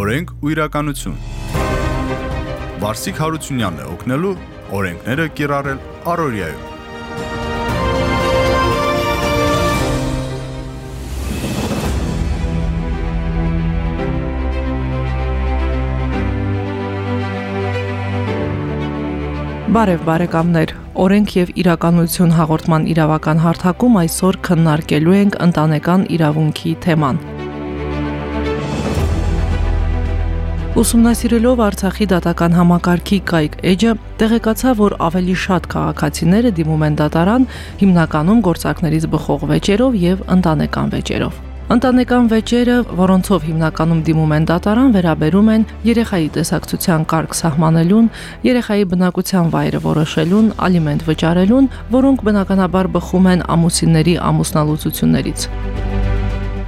Օրենք ու իրականություն։ Վարսիկ Հարությունյանն է օգնելու օրենքները կիրառել Արորիայում։ Բարև բարեկամներ, օրենք եւ իրականություն հաղորդման իրավական հարթակում այսօր քննարկելու ենք ընտանեկան իրավունքի թեման։ Ուսումնասիրելով Արցախի դատական համակարգի կայք էջը, տեղեկացա, որ ավելի շատ քաղաքացիները դիմում են դատարան հիմնականում գործակներից բխող վեճերով եւ ընտանեկան վեճերով։ Ընտանեկան վեճերը, որոնցով հիմնականում դիմում են դատարան, վերաբերում են երեխայի տեսակցության կարգ սահմանելուն, երեխայի բնակության վայրը որոշելուն, ալիմենտ վճարելուն, որոնք բնականաբար բխում են ամուսինների ամուսնալուծություններից։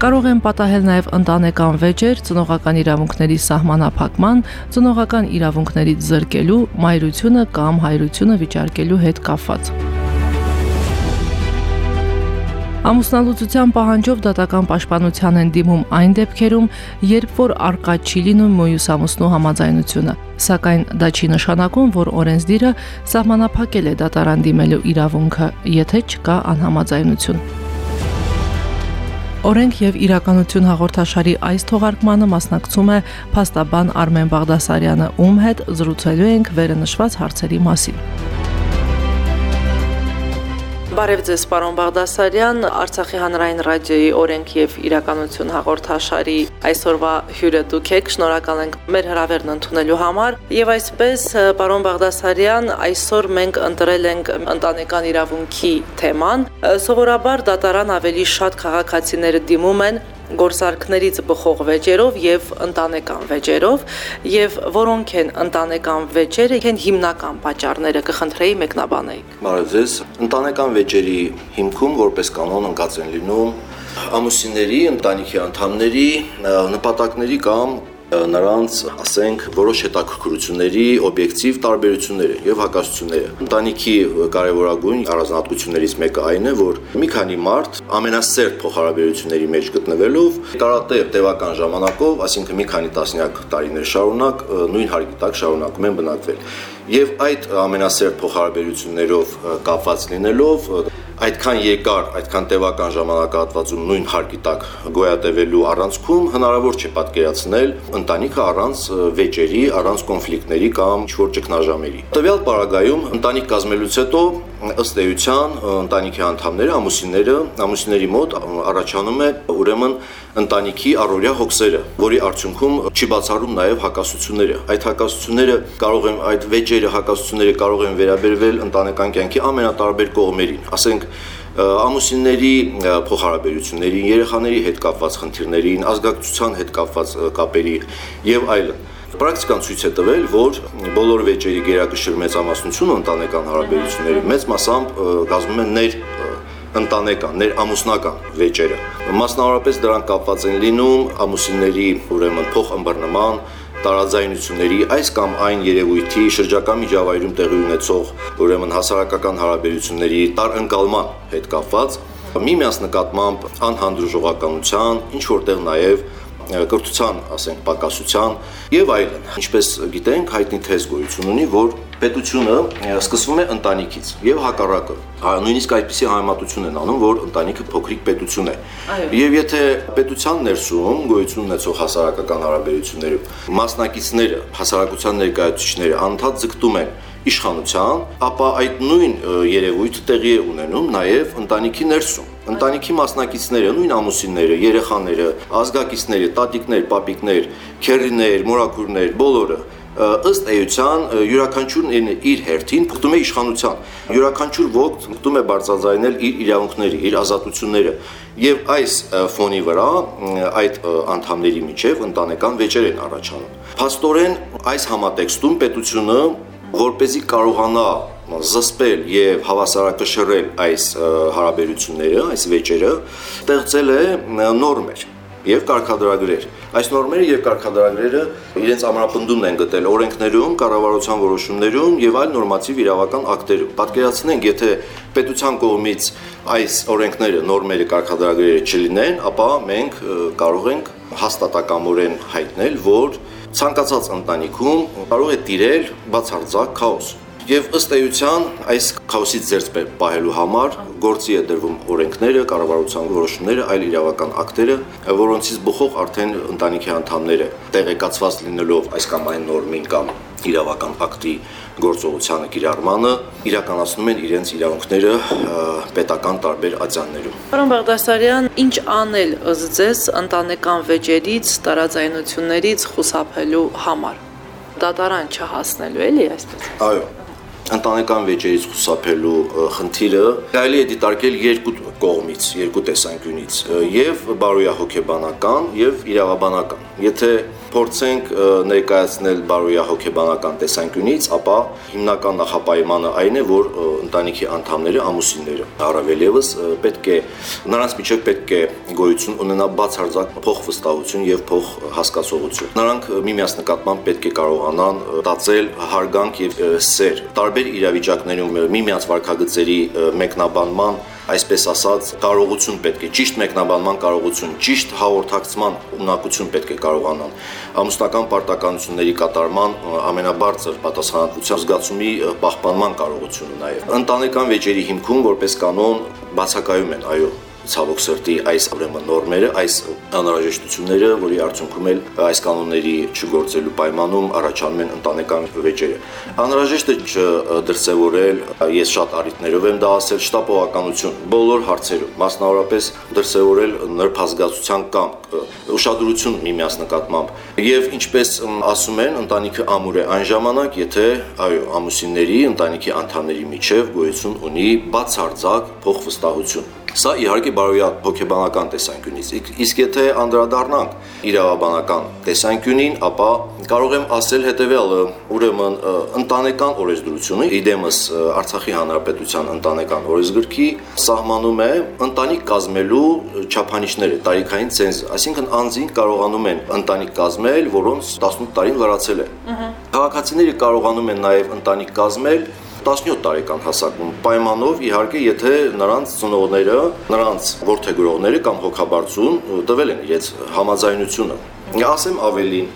Կարող են պատահել նաև ընտանեկան վեճեր, ծնողական իրավունքների սահմանափակման, ծնողական իրավունքներից զրկելու, մայրությունը կամ հայրությունը վիճարկելու հետ կապված։ Ամուսնալուծության պահանջով դատական պաշտպանության են դիմում այն դեպքերում, երբ որ արկա չի լինում մոյուս ամուսնու համաձայնությունը, սակայն դա չի նշանակում, որ օրենսդիրը սահմանափակել է դատարան դիմելու իրավունքը, եթե չկա անհամաձայնություն։ Օրենք եւ իրականություն հաղորդաշարի այս թողարկմանը մասնակցում է փաստաբան Արմեն Բաղդասարյանը, ում հետ զրուցելու ենք վերնշված հարցերի մասին։ Բարև ձեզ, պարոն Բաղդասարյան, Արցախի հանրային ռադիոյի օրենք եւ իրականություն հաղորդաշարի այսօրվա հյուրը դուք եք։ Շնորհակալ ենք մեր հրավերն ընդունելու համար։ Եվ այսպես, պարոն Բաղդասարյան, այսօր մենք ընտրել ենք ընտանեկան իրավունքի թեման։ Սովորաբար դատարան ավելի շատ քաղաքացիները դիմում են գործարքներից բխող վեճերով եւ ընտանեկան վեճերով եւ որոնք են ընտանեկան վեճերը, են հիմնական պատճառները կխնդրեի մեկնաբանեիք։ Բարև ձեզ։ Ընտանեկան վեճերի հիմքում որպես կանոն ընկած են լինում ամուսինների, ընտանիքի անդամների նպատակների կամ նրանց, ասենք, որոշ հետաքրքրությունների օբյեկտիվ տարբերությունները եւ հակասությունները։ Ընտանիքի կարևորագույն առանձնահատկություններից մեկը այն է, որ մի քանի մարդ ամենասերտ փոխհարաբերությունների մեջ գտնվելով տարատև տևական ժամանակով, այսինքն մի քանի տասնյակ տարիներ շարունակ նույն հարգի տակ շարունակում են բնակվել։ Եվ այդ ամենասերտ փոխհարաբերություններով կապված լինելով այդքան երկար, այդքան տևական ժամանակահատվածում նույն հարկի տակ գոյատևելու առանցքում հնարավոր չէ պատկերացնել ընտանիքը առանց վեճերի, առանց կոնֆլիկտների կամ ինչ-որ ճգնաժամերի։ Տվյալ պարագայում ընտանիք կազմելուց հետո ըստ էության ընտանիքի անդամները, ամուսինները, ամուսինների մոտ առաջանում է ուրեմն ընտանիքի առօրյա հոգսերը, որի արդյունքում չի բացառում նաև հակասությունները։ Այդ հակասությունները կարող են այդ վեճերը հակասությունները կարող են վերաբերվել ընտանեկան կյանքի ամենատարբեր կողմերին։ Ասենք ամուսինների փոխհարաբերություններին, երեխաների հետ կապված խնդիրներին, ազգակցության հետ կապված կապերի եւ այլն։ Պրակտիկան ցույց է տվել, որ բոլոր վեճերի գերակշռ մեծամասնությունը ընտանեկան հարաբերությունների մեծ մասամբ կազմում են ներ ընտանեկան, ներ ամուսնական վեճերը։ Մասնավորապես դրանք կապված են լինում ամուսինների ուրեմն փոխըմբռնման, տարաձայնությունների այս կամ այն երևույթի շրջակա միջավայրում տեղի ունեցող ուրեմն հասարակական հարաբերությունների տարընկալման հետ կապված միմյանց նկատմամբ անհանդուրժողականության, ինչ որտեղ նաև կրթության, ասենք, պակասության եւ այլն։ Ինչպես գիտենք, հայտնի թեզ գոյություն ունի, որ պետությունը սկսվում է ընտանիքից եւ հակառակը։ Նույնիսկ այդպիսի համեմատություն են անում, որ ընտանիքը փոքրիկ պետություն է։ Եվ եթե պետության ներսում գոյություն ունեցող հասարակական հարաբերություններում մասնակիցները, հասարակության ներկայացուցիչները անդադ ձգտում են իշխանության, ապա այդ նույն երևույթը տեղի է ունենում նաև ընտանիքի ներսում։ Ընտանիքի մասնակիցները, նույն ամուսինները, երեխաները, ազգակիցները, տատիկներ, պապիկներ, քերիներ, մորակուրներ, բոլորը ըստ էության յուրաքանչյուրն իր հերթին փոխում է իշխանության։ Յուրաքանչյուր ոք փոխում է բարձրաձայնել իր իրավունքները, իր ազատությունները։ Եվ այս ֆոնի վրա այդ անդամների միջև ընտանեկան վեճեր են առաջանում։ Փաստորեն այս համատեքստում պետությունը որ เป զի կարողանա զսպել եւ հավասարակշռել այս հարաբերությունները, այս վեճերը, ստեղծել է նորմեր եւ կարգադրագրեր։ Այս նորմերը եւ կարգադրագրերը իրենց ամրապնդումն են գտել օրենքներում, կառավարության որոշումներում եւ այլ նորմատիվ իրավական ակտերում։ Պատկերացնենք, եթե պետության կողմից այս օրենքները, նորմերը, կարգադրագրերը չլինեն, ապա մենք կարող ենք հաստատակամորեն հայտնել, որ ցանկացած ընտանիքում կարող է տիրել բացարձակ քաոս։ Եվ ըստ էության այս քաոսից ձերծ պահելու համար գործի է դրվում օրենքները, կառավարության որոշումները, այլ իրավական ակտերը, որոնցից բխող արդեն ընտանիքի անդամները տեղեկացված լինելով այս կամ այն նորմին կամ իրավական ակտի գործողությանը կիրառմանը իրականացնում են իրենց իրավունքները պետական տարբեր ատյաններում։ Պարոն Բաղդասարյան, ինչ անել ըստ ձեզ ընտանեկան վեճերից, տարաձայնություններից խուսափելու համար։ Դատարան չհասնելու էլի այսպես։ Այո, ընտանեկան վեճերից խուսափելու խնդիրը կարելի է դիտարկել երկու կողմից, երկու տեսանկյունից՝ եւ բարոյահոգեբանական եւ իրավաբանական։ Եթե փորձենք ներկայացնել բարոյահոգեբանական տեսանկյունից, ապա հիմնական նախապայմանը այն է, որ ընտանիքի անդամները, ամուսինները առավել եւս պետք է նրանց միջև պետք է գոյություն ունենա բացարձակ փոխվստահություն եւ փոխ հասկացողություն։ Նրանք միմյանց նկատմամբ պետք է կարողանան տածել հարգանք եւ սեր տարբեր իրավիճակներում միմյանց վարքագծերի մեկնաբանման այսպես ասած կարողություն պետք է ճիշտ մեկնաբանման կարողություն, ճիշտ հաղորդակցման ունակություն պետք է կարողանան ամուսնական պարտականությունների կատարման ամենաբարձր պատասխանատվության զգացումի պահպանման կարողությունը նաև։ Ընտանեկան վեճերի հիմքում որպես կանոն բացակայում են, այո, ցավոք սրտի այս ուրեմն նորմերը, այս անհրաժեշտությունները, որի արդյունքում էլ այս կանոնների չգործելու պայմանում առաջանում են ընտանեկան վեճերը։ Անհրաժեշտ է չդրսևորել, ես շատ առիթներով եմ դա ասել, շտապողականություն բոլոր հարցերում, մասնավորապես դրսևորել նրբազգացության կամ ուշադրություն միմյանց նկատմամբ։ Եվ ինչպես ասում են, ընտանիքը ամուր է այն ժամանակ, եթե այո, ամուսինների, ընտանիքի անդամների միջև գոյություն ունի բացարձակ փոխվստահություն Սա իհարկե բարոյա հոգեբանական տեսանկյունից։ Իսկ եթե անդրադառնանք իրավաբանական տեսանկյունին, ապա կարող եմ ասել հետևյալը, ուրեմն ընտանեկան օրենսդրությունը իդեմս Արցախի Հանրապետության ընտանեկան օրենսգրքի սահմանում է ընտանիք կազմելու չափանիշները, տարիքային ցենզը, Այսինքն անձին կարողանում են ընտանիք կազմել, որոնց 18 տարին լրացել է։ Քաղաքացիները կարողանում են նաև ընտանիք կազմել 17 տարեկան հասակում պայմանով իհարկե եթե նրանց ծնողները, նրանց ворթեգրողները կամ հոգաբարձուն տվել են իրենց համաձայնությունը ասեմ ավելին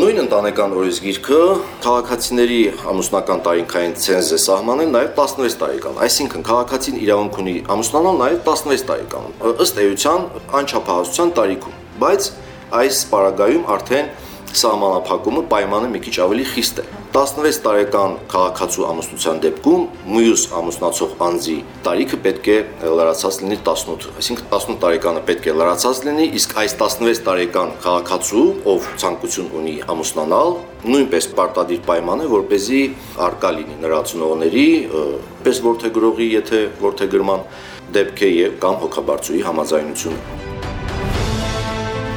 նույն ընտանեկան օրից գիրքը քաղաքացիների ամուսնական տարիքային ցենզ է սահմանել նաև 16 տարեկան այսինքն քաղաքացին իրավունք ունի ամուսնանալ նաև 16 տարեկան ըստ էության անչափահասության տարիքում բայց այս պարագայում արդեն սահմանափակումը պայմանը մի քիչ ավելի խիստ է։ 16 տարեկան քաղաքացու ամուսնության դեպքում մյուս ամուսնացող անձի տարիքը պետք է լրացած լինի 18, այսինքն 18 տարեկանը պետք է լրացած լինի, իսկ այս 16 տարեկան քաղաքացու, ով ցանկություն ունի ամուսնանալ, նույնպես պարտադիր պայման է, որ เป զի արկա լինի նրա ծնողների, պես որթեգրողի, եթե որթեգրման դեպք է եւ կամ հոգաբարձուի համաձայնությունը։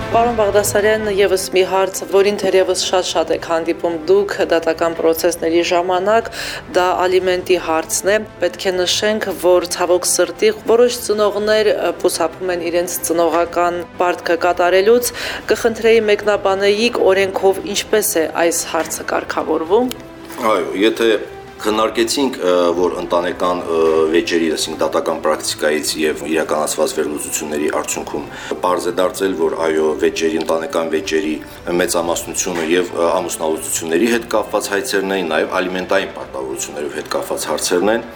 Պարոն Բաղդասարյան, եւս մի հարց, որին թերևս շատ-շատ եք հանդիպում դուք դատական process-ների ժամանակ, դա ալիմենտի հարցն է։ Պետք է նշենք, որ ցավոք սրտի որոշ ծնողներ փուսափում են իրենց ծնողական պարտքը կատարելուց, կխնդրեի մեկնաբանեիք օրենքով ինչպես է այս հարցը կարգավորվում։ Այո, եթե քննարկեցինք, որ ընտանեկան վեճերի, ասենք դատական պրակտիկայից եւ իրականացված վերլուծությունների արդյունքում բարձ է դարձել, որ այո, վեճերի, ընտանեկան վեճերի մեծամասնությունը եւ ամուսնալուծությունների հետ կապված հայցերն են, նաեւ ալիմենտային պարտավորություններով հետ կապված հարցերն են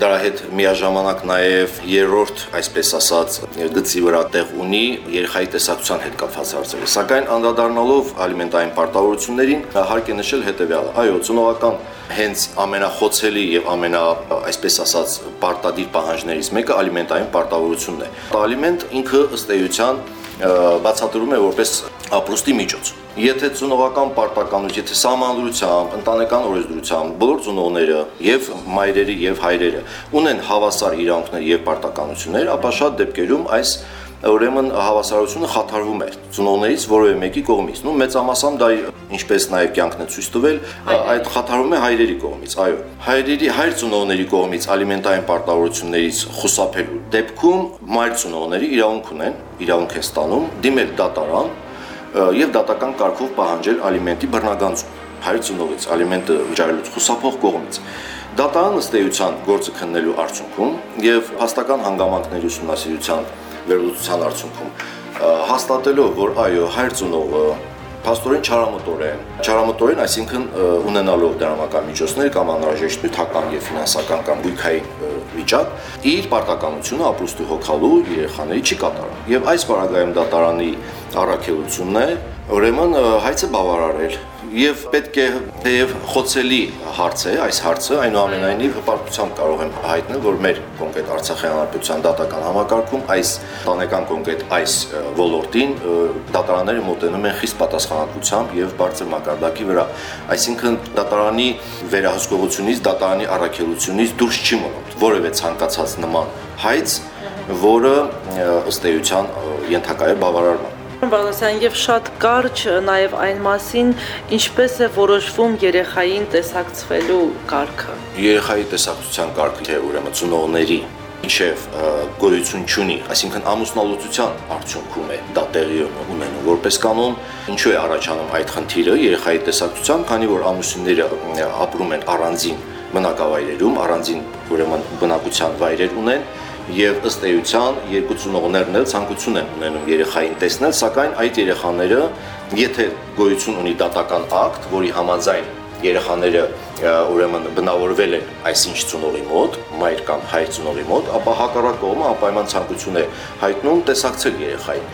դրա հետ միաժամանակ նաև երրորդ, այսպես ասած, գծի վրա տեղ ունի երեխայի տեսակցության հետ կապված հարցերը։ Սակայն անդրադառնալով ալիմենտային պարտավորություններին, հարկ է նշել հետևյալը. այո, ծնողական հենց ամենախոցելի եւ ամենա, այսպես ասած, պարտադիր պահանջներից մեկը ալիմենտային պարտավորությունն է։ Ալիմենտ ինքը ըստ էության բացատրում է որպես ապրուստի միջոց։ Եթե ծնողական պարտականություն, եթե սահմանադրությամբ, ընտանեկան օրենսդրությամբ բոլոր ծնողները եւ մայրերը եւ հայրերը ունեն հավասար իրավունքներ եւ պարտականություններ, ապա շատ դեպքերում այս ուրեմն հավասարությունը խաթարվում էր ծնողներից որևէ մեկի կողմից։ Նու մեծամասամբ դա ինչպես նաև կյանքն է ցույց տվել, այդ խաթարվում է հայրերի կողմից, այո։ Հայրերի հայր ծնողների կողմից ալիմենտային պարտավորություններից խուսափելու դեպքում մայր ծնողները իրավունք ունեն, իրավունք են ստանում դիմել դատարան եւ դատական կարգով պահանջել ալիմենտի բռնագանձում հայր ծնողից ալիմենտը վճարելուց խուսափող կողմից Դատարան ըստ էության գործը քննելու արդյունքում եւ հաստական հանգամանքների ուսումնասիրության վերլուծության արդյունքում հաստատելով, որ այո, հայր ծնողը Փաստորեն չարամտորեն, չարամտորեն, այսինքն ունենալով դրամական միջոցներ կամ անհրաժեշտ նյութական եւ ֆինանսական կամ գույքային վիճակ, իր պարտականությունը ապրուստի հոգալու երեխաների չի կատարում։ Եւ այս բարագայում դատարանի առաքելությունն է, ուրեմն հայցը բավարարել եւ պետք է թեև խոցելի հարց է այս հարցը այնուամենայնիվ հպարտությամբ կարող եմ հայտնել որ մեր կոնկրետ Արցախի հանրապետության դատական համակարգում այս տանեկան կոնկրետ այս ոլորտին դատարանները մոտենում են խիստ պատասխանատվությամբ եւ բարձր մակարդակի վրա այսինքն դատարանի վերահսկողությունից դատարանի առաքելությունից դուրս չի մնում որևէ ցանկացած նման հայց որը ըստ էության ենթակա է բավարարման Բաղդասյան եւ շատ կարճ նաեւ այն մասին, ինչպես է որոշվում երեխային տեսակցվելու կարգը։ Երեխայի տեսակցության կարգը թե ուրեմն ծնողների ինչև գոյություն չունի, այսինքն ամուսնալուծության արդյունքում է դա տեղի ունենում որպես կանոն, ինչու է առաջանում այդ խնդիրը երեխայի տեսակցությամբ, քանի որ ամուսինները ապրում են առանձին բնակավայրերում, առանձին ուրեմն բնակության վայրեր ունեն, եւ ըստ էության երկու ծնողներն էլ ցանկություն են ունենում երեխային տեսնել, սակայն այդ երեխաները, եթե գոյություն ունի դատական ակտ, որի համաձայն երեխաները ուրեմն բնավորվել են այսինչ ծնողի մոտ, մայր կամ հայր ծնողի մոտ, ապա հակառակ կողմը անպայման ցանկություն է հայտնում տեսակցել երեխային։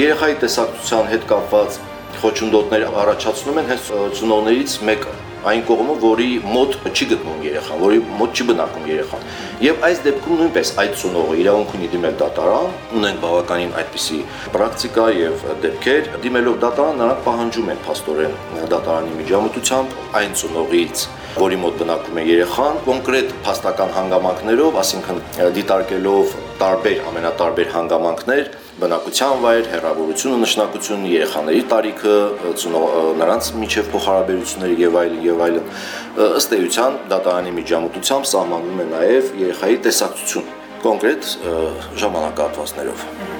Երեխայի տեսակցության հետ կապված խոչընդոտներ առաջացնում են հենց ծնողներից մեկը այն կողմը, որի մոտ չի գտնում երեխան, որի մոտ չի բնակում երեխան։ Եվ այս դեպքում նույնպես այդ ծնողը իրավունք ունի դիմել դատարան, ունեն բավականին այդպիսի պրակտիկա եւ դեպքեր, դիմելով դատարան նրանք պահանջում են փաստորեն դատարանի միջամտությամբ այն ծնողից որի մոտ բնակվում է երեխան, կոնկրետ փաստական հանգամանքներով, ասինքն դիտարկելով տարբեր ամենատարբեր հանգամանքներ, բնակության վայր, հերավորությունը, նշանակությունը, երեխաների տարիքը, նրանց միջև փոխհարաբերությունները եւ այլն եւ այլն ըստ էության դատարանի միջամտությամբ սահմանում է նաեւ երեխայի տեսակցություն կոնկրետ ժամանակահատվածներով։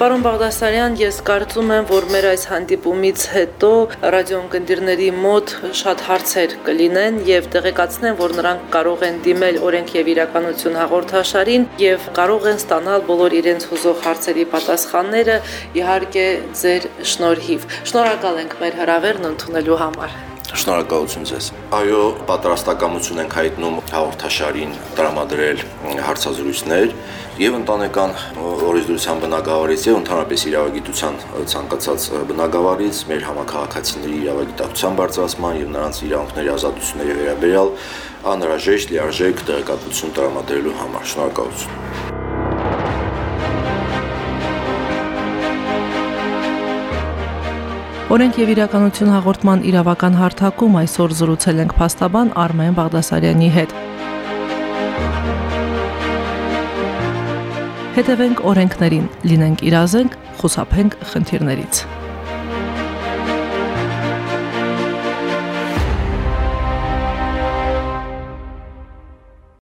Պարոն Բաղդասարյան, ես կարծում եմ, որ մեր այս հանդիպումից հետո ռադիոընկերների մոտ շատ հարցեր կլինեն եւ տեղեկացնեն, որ նրանք կարող են դիմել օրենք եւ իրականություն հաղորդաշարին եւ կարող են ստանալ բոլոր իրենց հուզող հարցերի պատասխանները իհարկե ձեր շնորհիվ։ Շնորհակալ ենք մեր հրավերն ընդունելու համար։ Շնորհակալություն ձեզ։ Այո, պատրաստակամություն ենք հայտնում հաղորդաշարին տրամադրել հարցազրույցներ եւ ընտանեկան օրենսդրության բնագավառից եւ ընդհանրապես իրավագիտության ցանկացած բնագավառից մեր համակարգացիների իրավագիտակցության բարձրացման եւ նրանց իրավունքների ազատությունների վերաբերյալ անհրաժեշտ լիարժեք տեղեկատվություն տրամադրելու համար։ Շնորհակալություն։ Օրենք եւ իրականություն հաղորդման իրավական հարթակում այսօր զրուցել ենք փաստաբան Արմեն Բաղդասարյանի հետ։ Հետևենք օրենքներին, լինենք իրազենք, խուսափենք խնդիրներից։